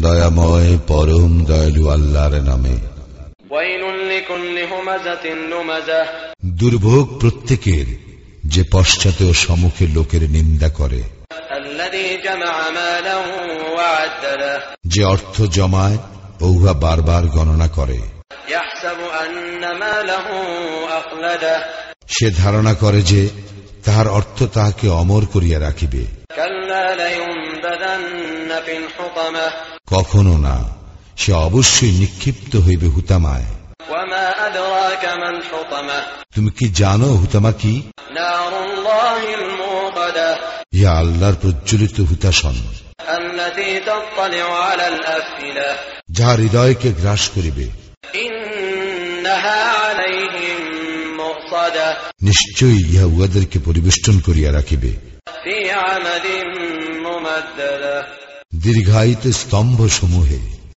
দয়াময় পরম দয়ালু আল্লাহর নামে। দুর্ভোগ প্রত্যেকের যে পশ্চাতে ও সম্মুখে লোকের নিন্দা করে। যে অর্থ জমায় ও উহা বারবার গণনা করে। সে ধারণা করে যে তাহার অর্থ তাহাকে অমর করিয়া রাখিবে। কখনো না সে অবশ্যই নিক্ষিপ্ত হইবে হুতামায়। তুমি কি জানো হুতামা কি? ইয়া আল্লাহর প্রজ্বলিত হুতাসন যাহা হৃদয়কে গ্রাস করিবে। ইন্নাহা আলাইহি নিশ্চয়ই ইহা উহাদেরকে পরিবেষ্টন করিয়া রাখিবে। দীর্ঘায়িত স্তম্ভ সমূহে